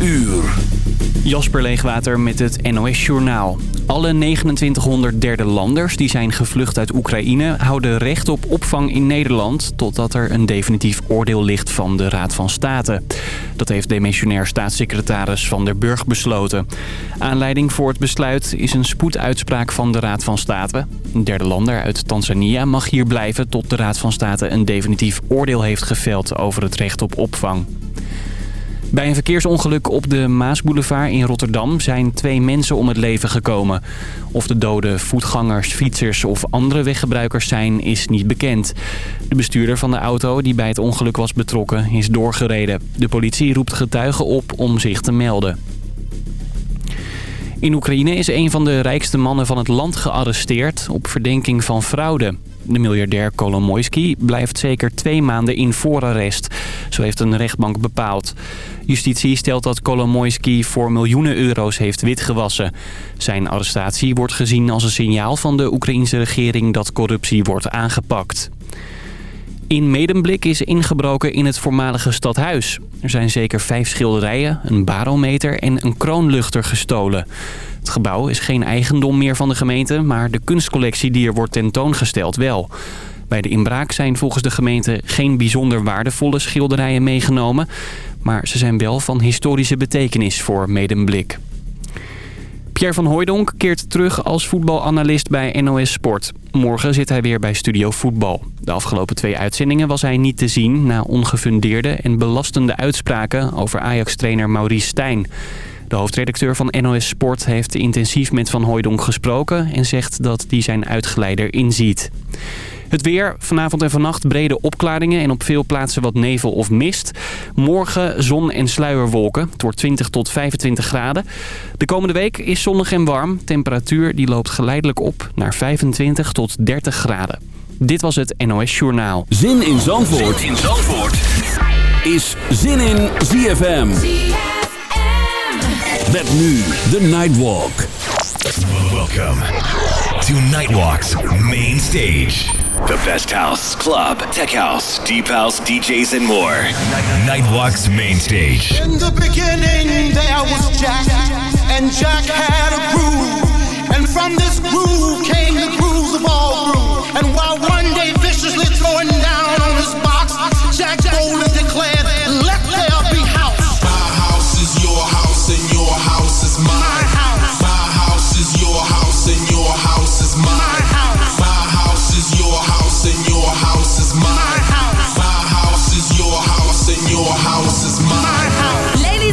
uur. Jasper Leegwater met het NOS Journaal. Alle 2900 derde landers die zijn gevlucht uit Oekraïne... houden recht op opvang in Nederland... totdat er een definitief oordeel ligt van de Raad van State. Dat heeft demissionair staatssecretaris Van der Burg besloten. Aanleiding voor het besluit is een spoeduitspraak van de Raad van State. Een derde lander uit Tanzania mag hier blijven... tot de Raad van State een definitief oordeel heeft geveld over het recht op opvang. Bij een verkeersongeluk op de Maasboulevard in Rotterdam zijn twee mensen om het leven gekomen. Of de doden voetgangers, fietsers of andere weggebruikers zijn, is niet bekend. De bestuurder van de auto die bij het ongeluk was betrokken is doorgereden. De politie roept getuigen op om zich te melden. In Oekraïne is een van de rijkste mannen van het land gearresteerd op verdenking van fraude. De miljardair Kolomoisky blijft zeker twee maanden in voorarrest. Zo heeft een rechtbank bepaald. Justitie stelt dat Kolomoisky voor miljoenen euro's heeft witgewassen. Zijn arrestatie wordt gezien als een signaal van de Oekraïnse regering dat corruptie wordt aangepakt. In Medemblik is ingebroken in het voormalige stadhuis. Er zijn zeker vijf schilderijen, een barometer en een kroonluchter gestolen. Het gebouw is geen eigendom meer van de gemeente, maar de kunstcollectie die er wordt tentoongesteld wel. Bij de inbraak zijn volgens de gemeente geen bijzonder waardevolle schilderijen meegenomen... maar ze zijn wel van historische betekenis voor Medemblik. Pierre van Hooijdonk keert terug als voetbalanalist bij NOS Sport. Morgen zit hij weer bij Studio Voetbal. De afgelopen twee uitzendingen was hij niet te zien... na ongefundeerde en belastende uitspraken over Ajax-trainer Maurice Stijn. De hoofdredacteur van NOS Sport heeft intensief met Van Hooijdonk gesproken... en zegt dat hij zijn uitgeleider inziet. Het weer, vanavond en vannacht brede opklaringen en op veel plaatsen wat nevel of mist. Morgen zon en sluierwolken. Het wordt 20 tot 25 graden. De komende week is zonnig en warm. Temperatuur die loopt geleidelijk op naar 25 tot 30 graden. Dit was het NOS Journaal. Zin in Zandvoort, zin in Zandvoort. is Zin in ZFM. Met nu de Nightwalk. Welcome to Nightwalk's main stage. The best house, club, tech house, deep house, DJs, and more. Nightwalk's main stage. In the beginning, there was Jack, and Jack had a groove. And from this groove came the grooves of all grooves. And while one day viciously throwing down on his box,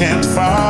Can't fall.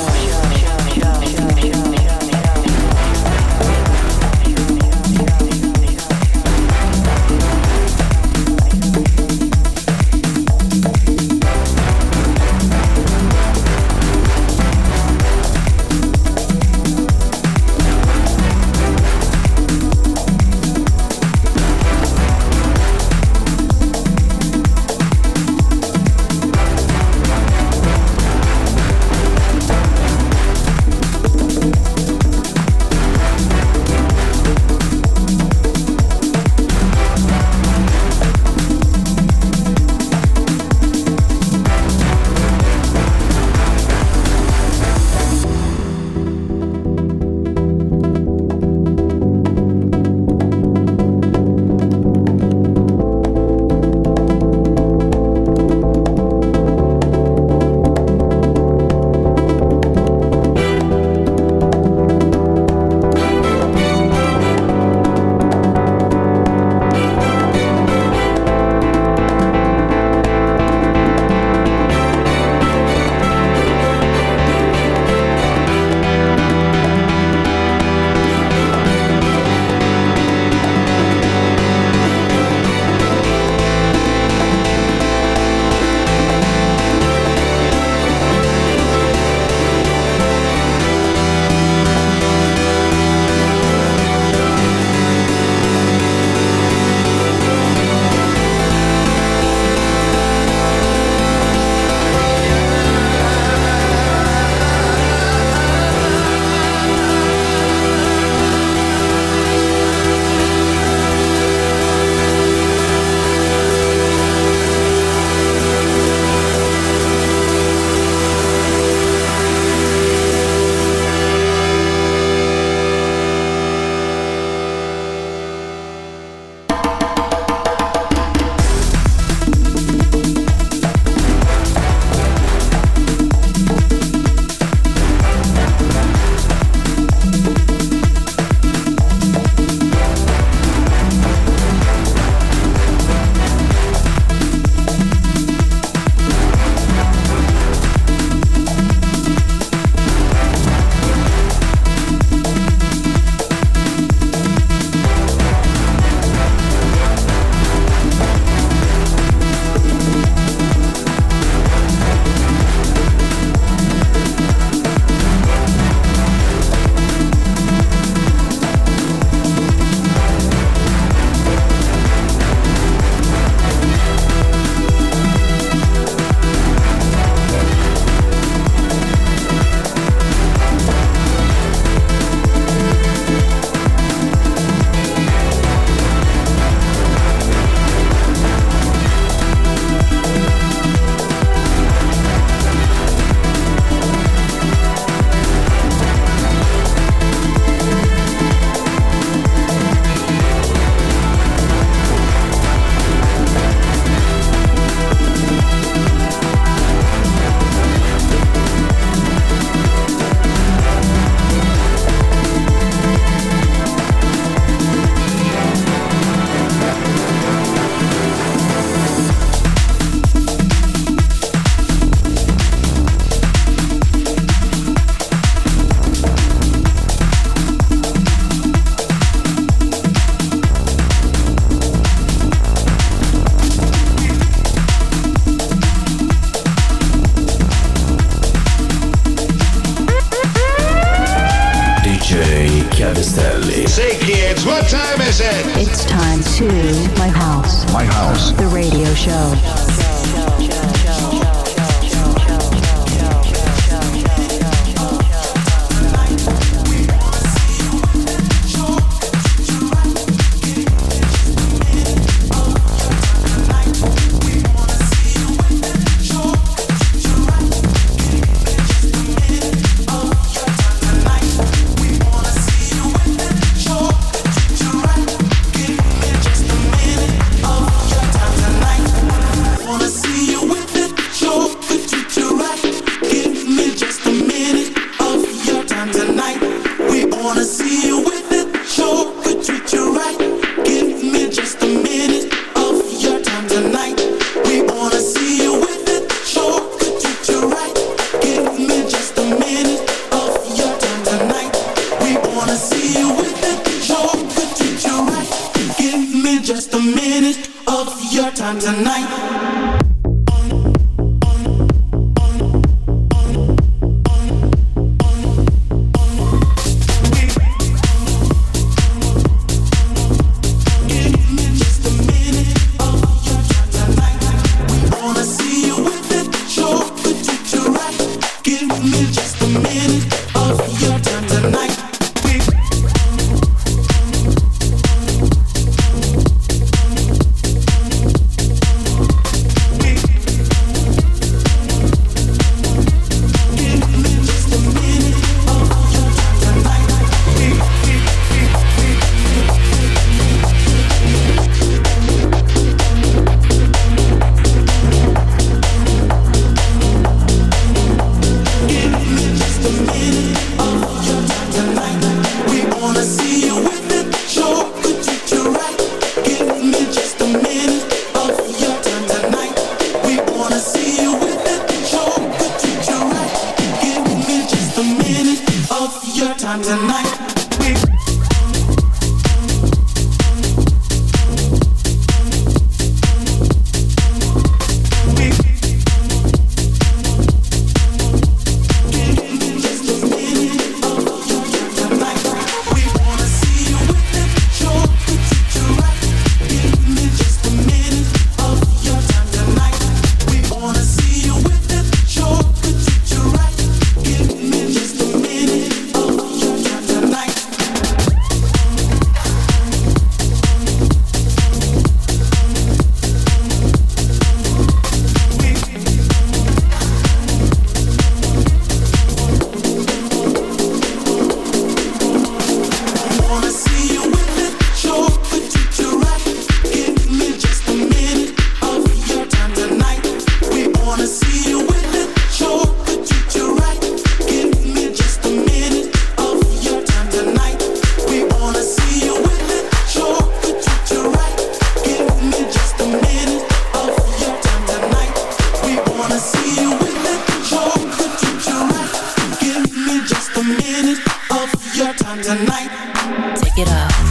Your time tonight. Take it off.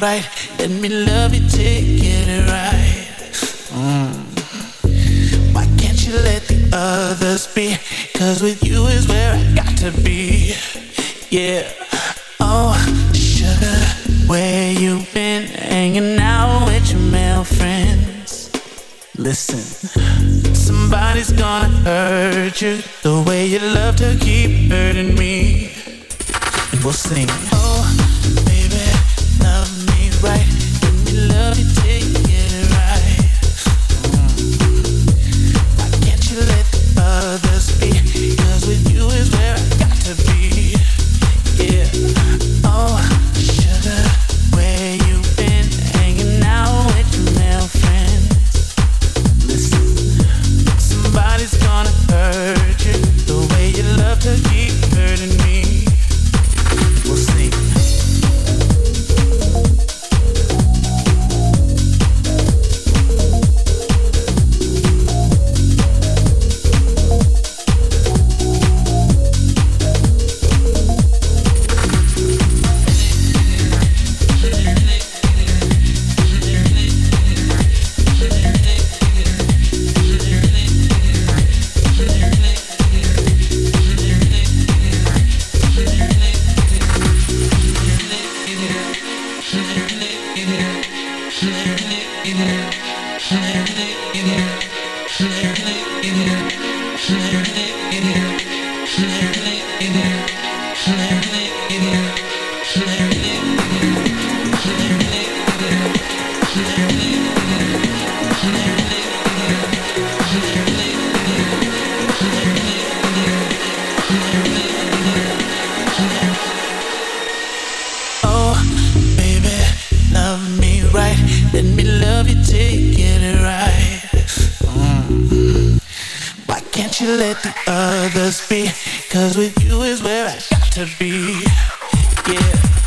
Right. Let me love you take it right. Mm. Why can't you let the others be? Cause with you is where I got to be. Yeah. Oh, sugar, where you been hanging out with your male friends? Listen, somebody's gonna hurt you the way you love to keep hurting me. And we'll sing. Oh, right. Let the others be? Cause with you is where I got to be. Yeah.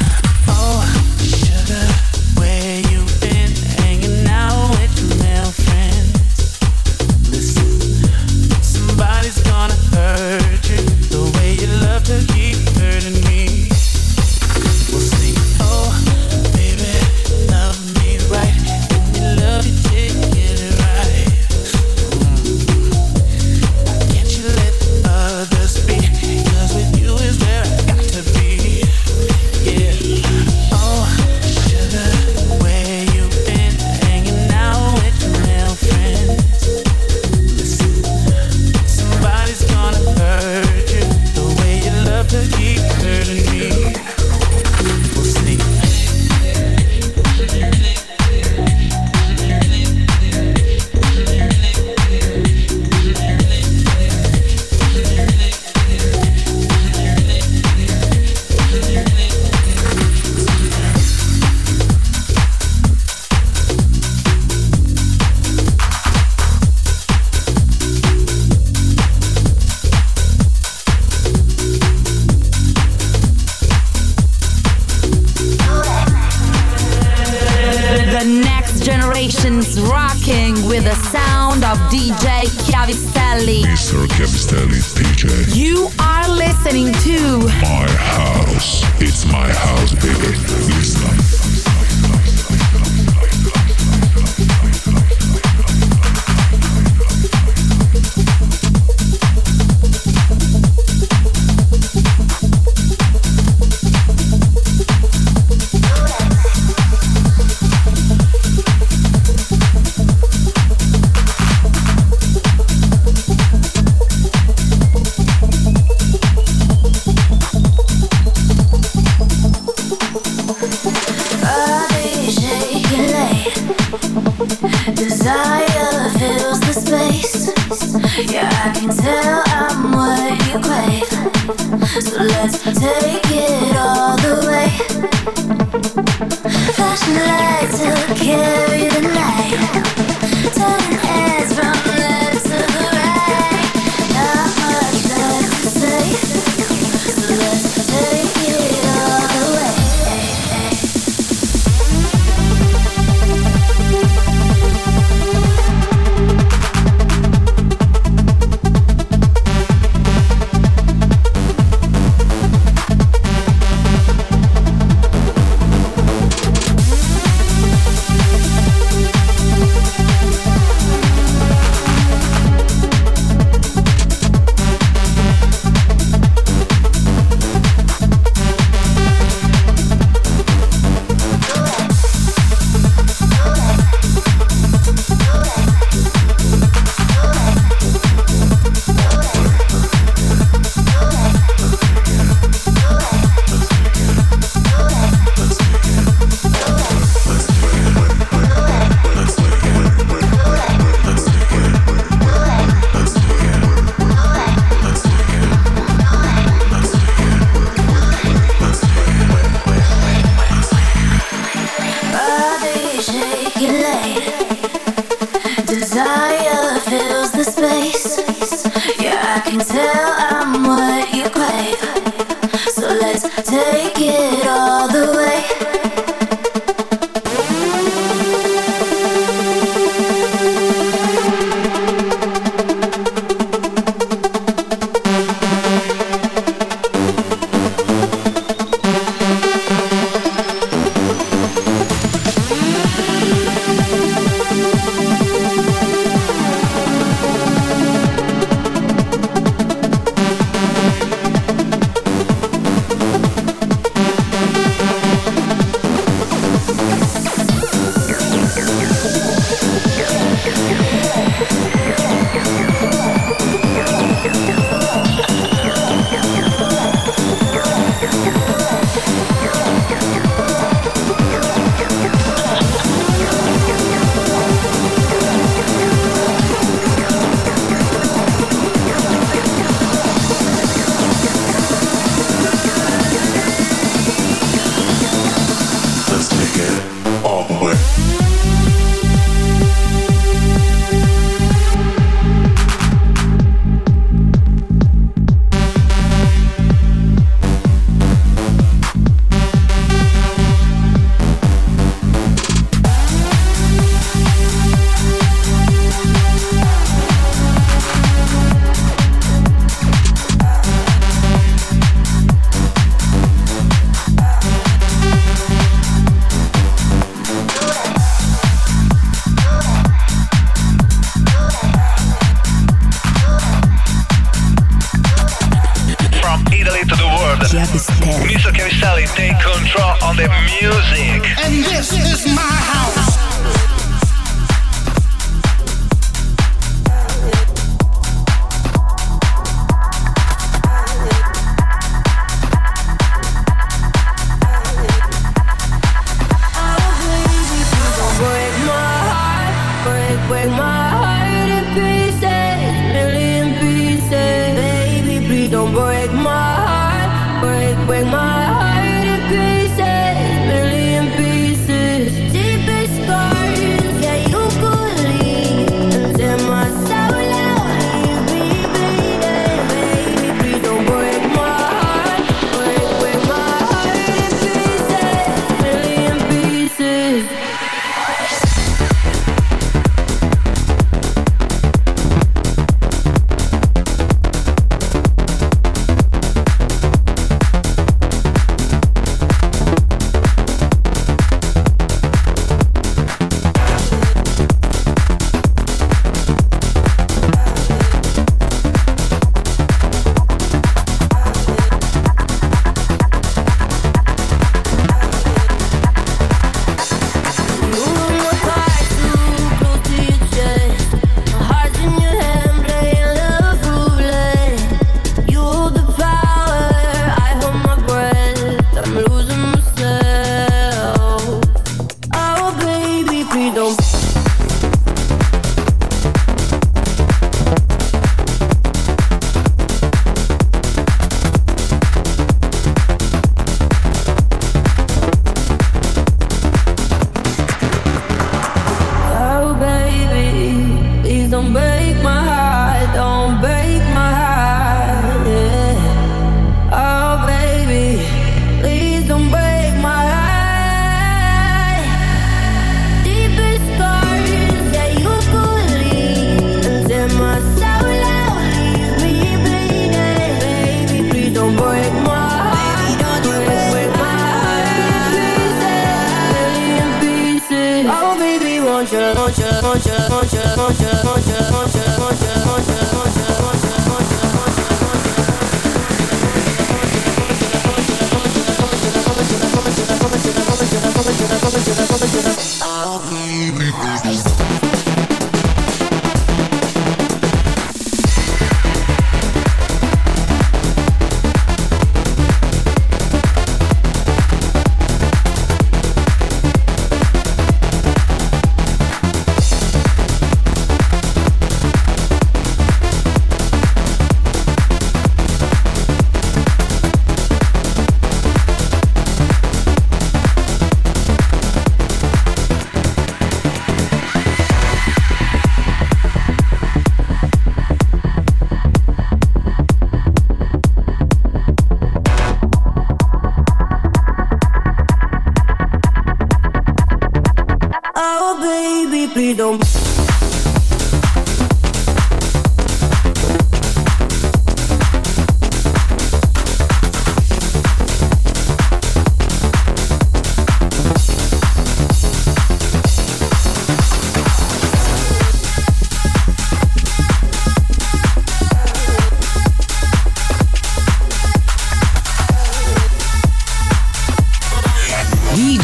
Chiavistelli. Mr. Chiavistelli, take control on the music. And this is my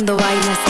Cuando bailas